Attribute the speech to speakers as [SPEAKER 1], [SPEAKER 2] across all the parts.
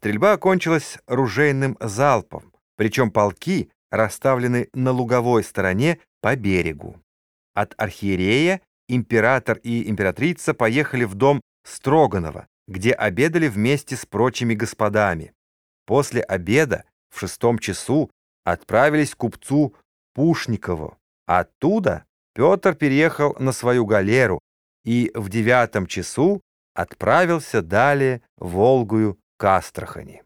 [SPEAKER 1] Стрельба окончилась ружейным залпом, причем полки расставлены на луговой стороне по берегу. От архиерея император и императрица поехали в дом Строганова, где обедали вместе с прочими господами. После обеда в шестом часу отправились к купцу Пушникову. Оттуда Петр переехал на свою галеру и в девятом часу отправился далее Волгую к Астрахани.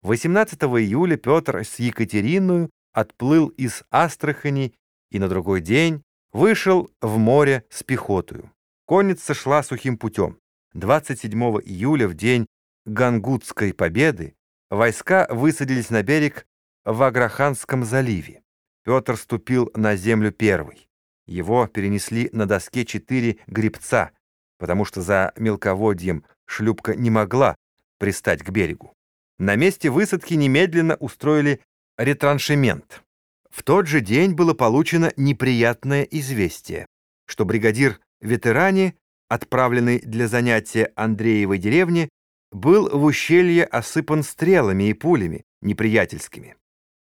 [SPEAKER 1] 18 июля Петр с Екатериной отплыл из Астрахани и на другой день вышел в море с пехотою. Конница шла сухим путем. 27 июля, в день Гангутской победы, войска высадились на берег в Аграханском заливе. Петр ступил на землю первый. Его перенесли на доске четыре гребца, потому что за мелководьем шлюпка не могла пристать к берегу. На месте высадки немедленно устроили ретраншемент. В тот же день было получено неприятное известие, что бригадир ветеране, отправленный для занятия Андреевой деревни, был в ущелье осыпан стрелами и пулями неприятельскими.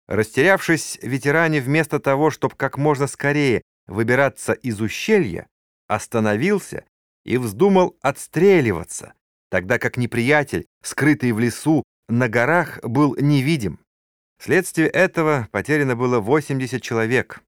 [SPEAKER 1] Растерявшись, ветеране вместо того, чтобы как можно скорее выбираться из ущелья, остановился и вздумал отстреливаться, тогда как неприятель, скрытый в лесу, на горах, был невидим. Вследствие этого потеряно было 80 человек.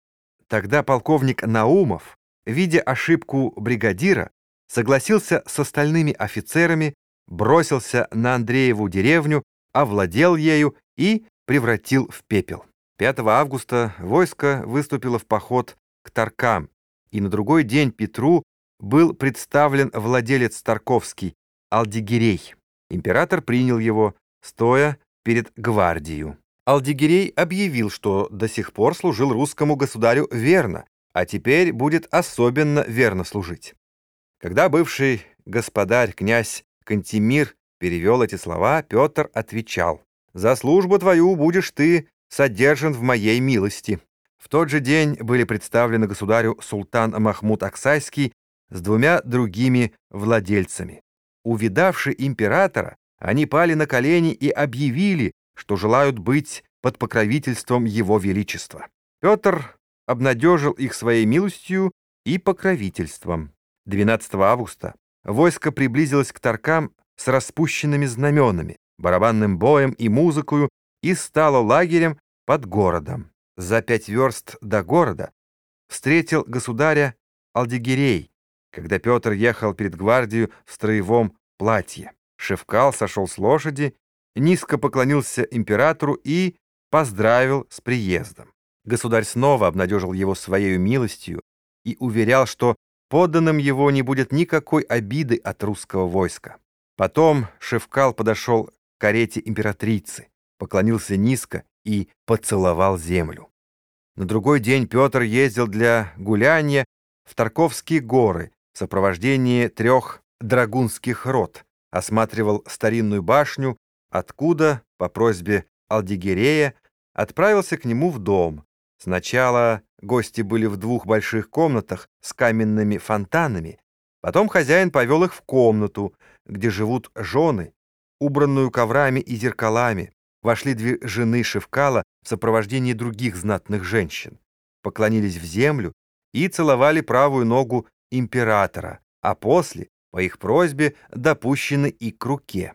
[SPEAKER 1] Тогда полковник Наумов, видя ошибку бригадира, согласился с остальными офицерами, бросился на Андрееву деревню, овладел ею и превратил в пепел. 5 августа войско выступило в поход к Таркам, и на другой день Петру был представлен владелец Тарковский, Алдигерей. Император принял его, стоя перед гвардией. Алдигерей объявил, что до сих пор служил русскому государю верно, а теперь будет особенно верно служить. Когда бывший господарь, князь Кантемир, перевел эти слова, Петр отвечал, «За службу твою будешь ты содержан в моей милости». В тот же день были представлены государю султан Махмуд Аксайский с двумя другими владельцами. Увидавши императора, они пали на колени и объявили, что желают быть под покровительством его величества. Петр обнадежил их своей милостью и покровительством. 12 августа войско приблизилось к Таркам с распущенными знаменами, барабанным боем и музыкою и стало лагерем под городом. За пять верст до города встретил государя Алдигерей, когда Петр ехал перед гвардией в строевом платье. Шевкал сошел с лошади, низко поклонился императору и поздравил с приездом. Государь снова обнадежил его своей милостью и уверял, что подданным его не будет никакой обиды от русского войска. Потом Шевкал подошел к карете императрицы, поклонился низко и поцеловал землю. На другой день Петр ездил для гуляния в Тарковские горы в сопровождении трех драгунских рот, осматривал старинную башню, откуда, по просьбе Алдигерея, отправился к нему в дом. Сначала гости были в двух больших комнатах с каменными фонтанами, потом хозяин повел их в комнату, где живут жены, убранную коврами и зеркалами. Вошли две жены Шевкала в сопровождении других знатных женщин, поклонились в землю и целовали правую ногу императора, а после, по их просьбе, допущены и к руке.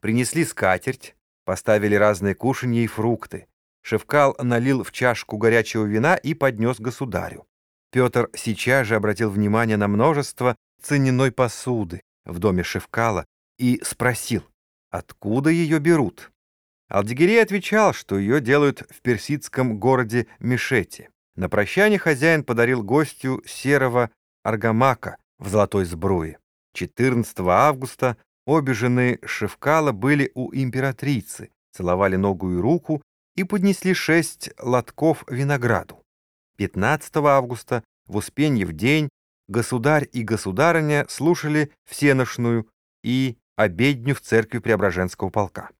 [SPEAKER 1] Принесли скатерть, поставили разные кушанья и фрукты. Шевкал налил в чашку горячего вина и поднес государю. Петр сейчас же обратил внимание на множество цененой посуды в доме Шевкала и спросил, откуда ее берут. Алдигерей отвечал, что ее делают в персидском городе Мешете. На прощание хозяин подарил гостю серого аргамака в золотой сбруе. 14 августа обе жены Шевкала были у императрицы, целовали ногу и руку и поднесли шесть лотков винограду. 15 августа в Успенье в день государь и государыня слушали всеношную и обедню в церкви Преображенского полка.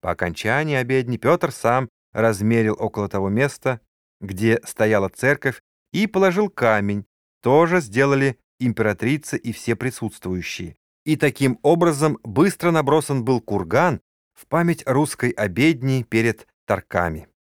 [SPEAKER 1] По окончании обедни Петр сам размерил около того места, где стояла церковь, и положил камень, тоже сделали императрица и все присутствующие. И таким образом быстро набросан был курган, в память русской обедни перед Тарками.